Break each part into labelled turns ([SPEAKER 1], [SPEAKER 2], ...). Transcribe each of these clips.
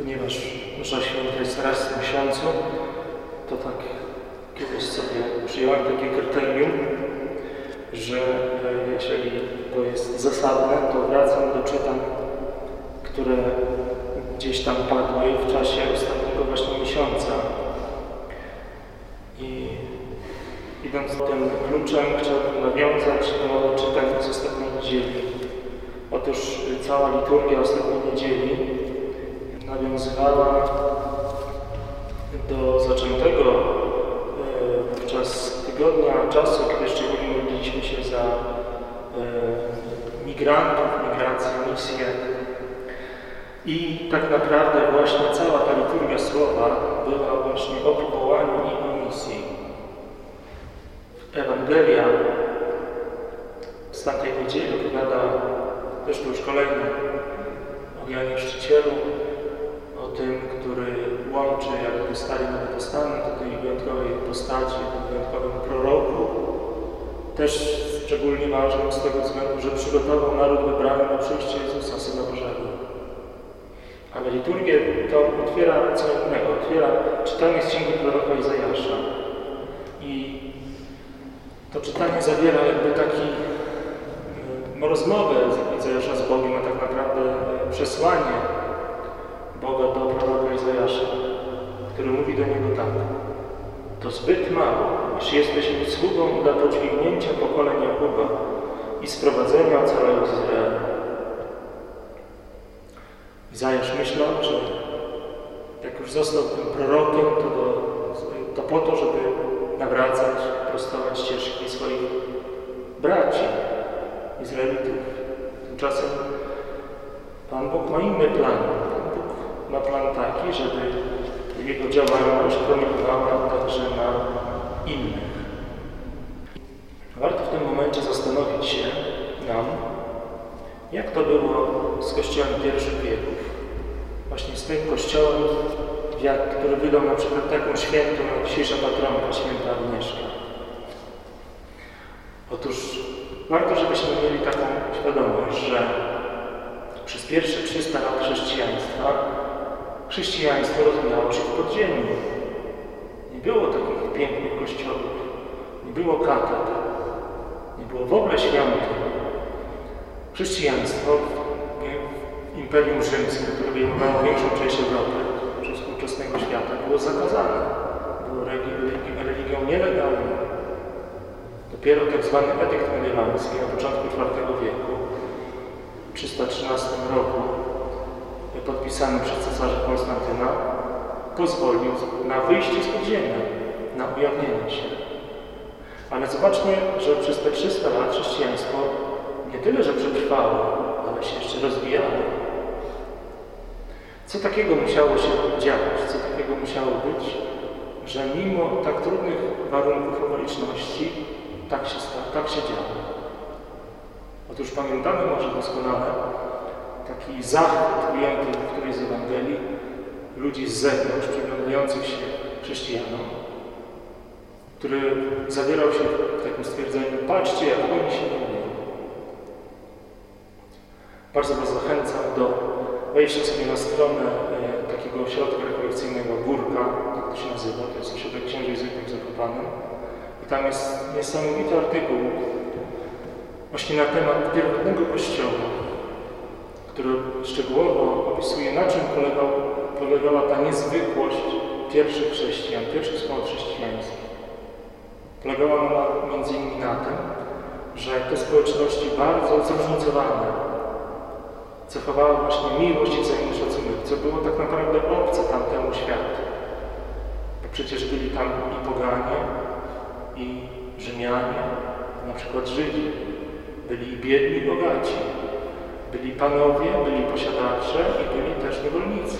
[SPEAKER 1] ponieważ msza święta jest raz w miesiącu, to tak kiedyś sobie przyjąłem takie kryterium, że e, jeżeli to jest zasadne, to wracam do czytań, które gdzieś tam padły w czasie ostatniego właśnie miesiąca. I idąc tym kluczem, chciałbym nawiązać do czytań z ostatniej niedzieli. Otóż cała liturgia ostatniej niedzieli nawiązywała do zaczętego e, wówczas tygodnia czasu, kiedy szczególnie modliliśmy się za e, migrantów, migrację, misję. I tak naprawdę właśnie cała ta liturgia słowa była właśnie o powołaniu i o misji. Ewangelia z tamtej niedzieli opowiada, to już kolejny, o Janie o tym, który łączy jakby Stary Nowy Testament do tej wyjątkowej postaci, do wyjątkowym proroku. Też szczególnie ważnym z tego względu, że przygotował naród wybrany na przyjście Jezusa, Syna Bożego. Ale liturgię to otwiera co innego. Otwiera czytanie z księgi proroka Izajasza. I to czytanie zawiera jakby taki no, rozmowę Izajasza z Bogiem, a tak naprawdę e, przesłanie Izajasza, który mówi do niego tak. To zbyt mało, iż jesteś sługą dla podźwignięcia pokolenia Jakuba i sprowadzenia całego Izraela. Izajasz myślał, że jak już został tym prorokiem, to, do, to po to, żeby nawracać, prostować ścieżki swoich braci, Izraelitów. Tymczasem Pan Bóg ma inny plan. Ma plan taki, żeby jego działalność promieniowała także na innych. Warto w tym momencie zastanowić się nam, jak to było z kościołem pierwszych wieków. Właśnie z tym kościołem, który wydał na przykład taką świętą, jak dzisiejsza patronka, święta Agnieszka. Otóż warto, żebyśmy mieli taką świadomość, że przez pierwsze 300 lat chrześcijaństwa chrześcijaństwo rozwijało się w podziemiu. Nie było takich pięknych kościołów, nie było katedr, nie było w ogóle świątyń. Chrześcijaństwo w Imperium Rzymskim, które obejmowało większą część Europy, czy współczesnego świata, było zakazane. Było religią nielegalną. Dopiero tak zwany edykt mediewalski na początku IV wieku, w 313 roku, podpisany przez cesarza Konstantyna, pozwolił na wyjście z podziemia, na ujawnienie się. Ale zobaczmy, że przez te 300 lat chrześcijaństwo nie tyle, że przetrwało, ale się jeszcze rozwijało. Co takiego musiało się działać, co takiego musiało być, że mimo tak trudnych warunków okoliczności tak się, tak się działo. Otóż pamiętamy może doskonale taki zachwyt ujęty w którejś z Ewangelii ludzi z zewnątrz, przyglądających się chrześcijanom, który zawierał się w takim stwierdzeniu, patrzcie jak oni się modlą. Bardzo Was zachęcam do wejścia sobie na stronę e, takiego ośrodka rekolekcyjnego Górka, tak to się nazywa, to jest ośrodek księży jezuitów w. I tam jest niesamowity artykuł właśnie na temat pierwotnego kościoła, który szczegółowo opisuje, na czym polegał, polegała ta niezwykłość pierwszych chrześcijan, pierwszych wspólnot chrześcijańskich. Polegała ona między innymi na tym, że te społeczności bardzo zróżnicowane cechowały właśnie miłość i wzajemny szacunek, co było tak naprawdę obce tamtemu światu. Bo przecież byli tam i poganie, i Rzymianie, na przykład Żydzi. Byli i biedni, i bogaci. Byli panowie, byli posiadacze i byli też niewolnicy.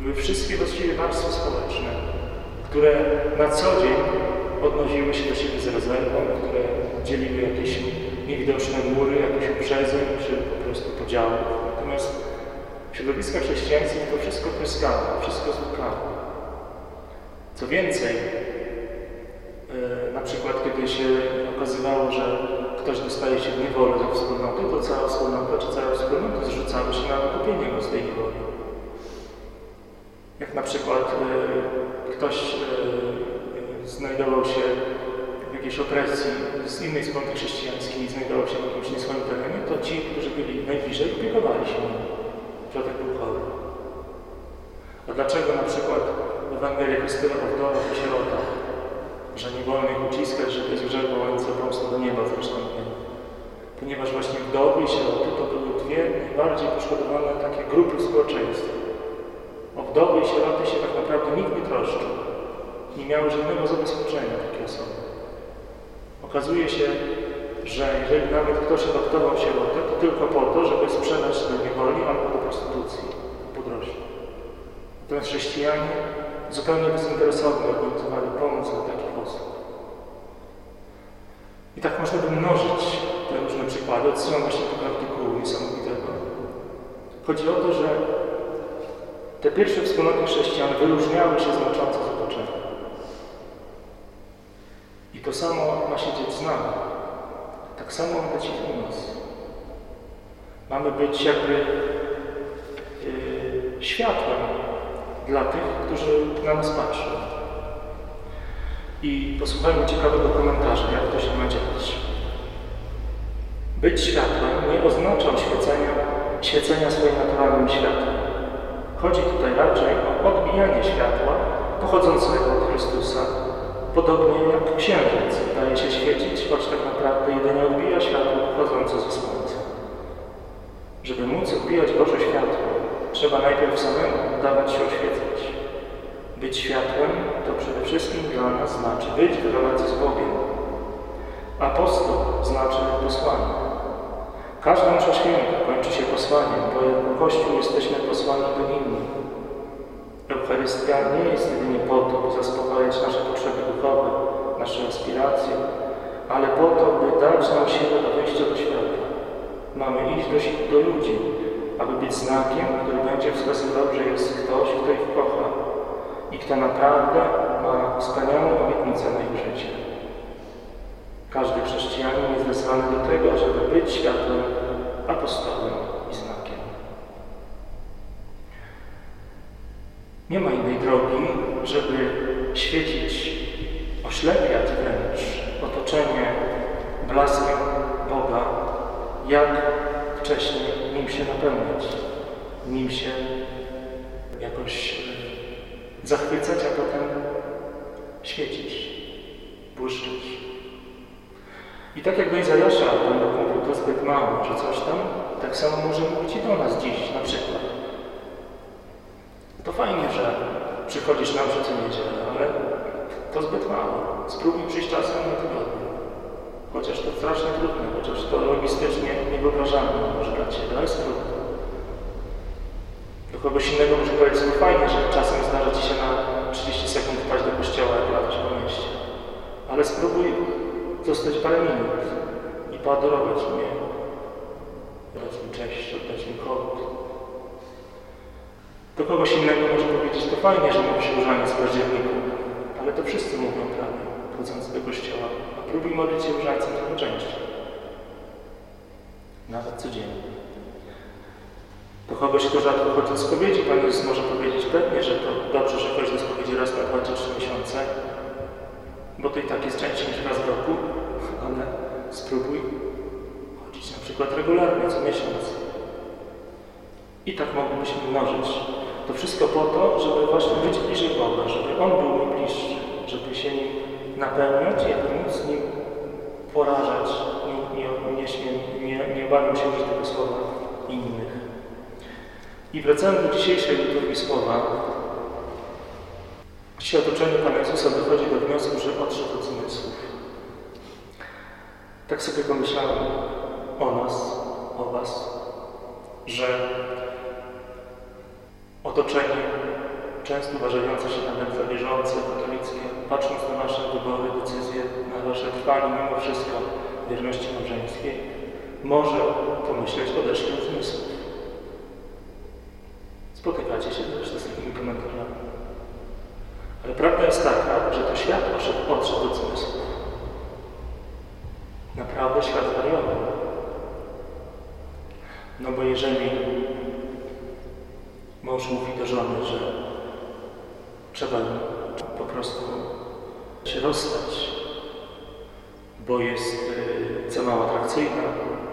[SPEAKER 1] Były wszystkie właściwie warstwy społeczne, które na co dzień odnosiły się do siebie z rezerwą, które dzieliły jakieś niewidoczne mury, jakieś uprzedzeń, czy po prostu podziały. Natomiast środowiska chrześcijańskie to wszystko pryskało, wszystko złukało. Co więcej, e, na przykład kiedy się okazywało, że ktoś dostaje się w niewolę ze wspólnoty, to cała wspólnota czy cała wspólnota zrzucała się na wykupienie go z tej niewoli. Jak na przykład y, ktoś y, znajdował się w jakiejś opresji z innej wspólnoty chrześcijańskiej i znajdował się w jakimś nie swoim terenie, to ci, którzy byli najbliżej, opiekowali się nim. Piotrek był chory. A dlaczego na przykład w Ewangelii jest tyle o wdowach i sierotach, że nie wolno ich uciskać, że to jest grzech wołający pomstą do nieba zresztą nie. Ponieważ właśnie wdowy i sieroty to były dwie najbardziej poszkodowane takie grupy w społeczeństwie. O wdowy i sieroty się tak naprawdę nikt nie troszczył. Nie miały żadnego zabezpieczenia takie osoby. Okazuje się, że jeżeli nawet ktoś adoptował sierotę, to tylko po to, żeby sprzedać do niewoli albo do prostytucji po drożdżu. Natomiast chrześcijanie zupełnie bezinteresownie organizowali pomoc dla takich I tak można by mnożyć te różne przykłady, odsyłam właśnie tego artykułu niesamowitego. Chodzi o to, że te pierwsze wspólnoty chrześcijan wyróżniały się znacząco z otoczenia. I to samo ma się dzieć z nami. Tak samo ma być i u nas. Mamy być jakby yy, światłem dla tych, którzy na nas patrzą. I posłuchajmy ciekawego komentarza, jak to się ma dziać. Być światłem nie oznacza oświecenia, świecenia swoim naturalnym światłem. Chodzi tutaj raczej o odbijanie światła pochodzącego od Chrystusa, podobnie jak księżyc daje się świecić, choć tak naprawdę jedynie odbija światło pochodzące ze Słońca. Żeby móc odbijać Boże światło, trzeba najpierw samemu dawać się oświecać. Być światłem to przede wszystkim dla nas znaczy być w relacji z Bogiem. Apostoł znaczy posłanie. Każda nasza święta kończy się posłaniem, bo jako Kościół jesteśmy posłani do innych. Eucharystia nie jest jedynie po to, by zaspokajać nasze potrzeby duchowe, nasze aspiracje, ale po to, by dać nam siłę do wejścia do świata. Mamy iść do, do ludzi, aby być znakiem, który będzie wskazywał, że jest ktoś, kto ich kocha i kto naprawdę ma wspaniałą obietnicę na ich życie. Każdy chrześcijanin jest wezwany do tego, żeby być światłem, apostołem i znakiem. Nie ma innej drogi, żeby świecić, oślepiać wręcz otoczenie blaskiem Boga, jak wcześniej nim się napełniać, nim się jakoś zachwycać, a potem świecić, błyszczeć. I tak jak do Izajasza Pan Bóg mówił, to zbyt mało, że coś tam, tak samo może mówić i do nas dziś na przykład. To fajnie, że przychodzisz na mszę co niedzielę, ale to zbyt mało. Spróbuj przyjść czasem na tygodniu. Chociaż to strasznie trudne, chociaż to logistycznie niewyobrażalne może dla Ciebie, ale trudne. Kogoś innego może powiedzieć, że fajnie, że czasem zdarza Ci się na 30 sekund wpaść do kościoła, jak latasz po mieście. Ale spróbuj zostać parę minut i poadorować mnie. Dać mi cześć, oddać mi hołd. Do kogoś innego może powiedzieć, to fajnie, że mam się różaniec w październiku, ale to wszyscy mówią prawie, wchodząc do kościoła. A próbuj modlić się różańcem trochę częściej. Nawet codziennie. Kto rzadko chodzi do spowiedzi, Pan Jezus może powiedzieć pewnie, że to dobrze, że chodzi do spowiedzi raz na dwa czy trzy miesiące, bo to i tak jest częściej niż raz w roku, ale spróbuj chodzić na przykład regularnie, co miesiąc. I tak moglibyśmy mnożyć. To wszystko po to, żeby właśnie być bliżej Boga, żeby On był mi bliższy, żeby się nim napełniać i aby móc nim porażać, nie, nie, nie, nie, nie bawił się użyć tego słowa innych. I wracając do dzisiejszej liturgii słowa, Dzisiaj otoczenie Pana Jezusa dochodzi do wniosku, że odszedł od zmysłów. Tak sobie pomyślałem o nas, o Was, że otoczenie, często uważające się nawet za wierzące, katolickie, patrząc na nasze wybory, decyzje, na Wasze trwanie mimo wszystko wierności małżeńskiej, może pomyśleć odeszli od zmysłów. Spotykacie się zresztą z takimi komentarzami. Ale prawda jest taka, że to świat odszedł, odszedł od zmysłów. Naprawdę świat wariował. No bo jeżeli mąż mówi do żony, że trzeba po prostu się rozstać, bo jest y, za mało atrakcyjna,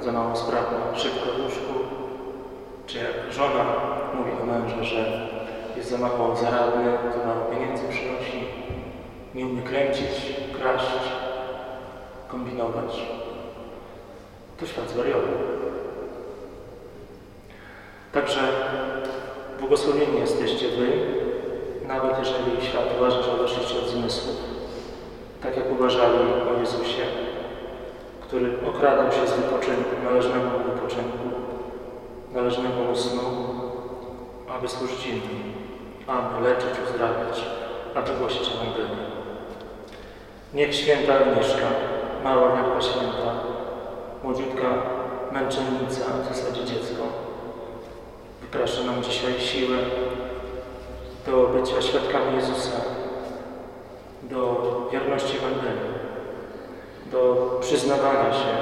[SPEAKER 1] za mało sprawna, szybko w łóżku, czy jak żona mówi do męża, że jest za mało zaradny, to mało pieniędzy przynosi, nie umie kręcić, kraść, kombinować. To świat zwariował. Także błogosławieni jesteście Wy, nawet jeżeli świat uważa, że odeszliście od zmysłów, tak jak uważali o Jezusie, który okradał się z wypoczynku, należnego wypoczynku, należnego mu snu, aby służyć innym, aby leczyć, uzdrawiać, aby głosić Ewangelię. Niech święta Agnieszka, mała wielka święta, młodziutka męczennica, w zasadzie dziecko, wyprasza nam dzisiaj siłę do bycia świadkami Jezusa, do wierności Ewangelii, do przyznawania się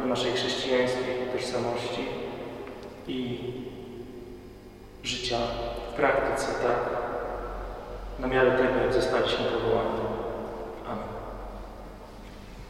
[SPEAKER 1] do naszej chrześcijańskiej tożsamości i życia w praktyce, tak, na miarę tego, jak zostaliśmy powołani.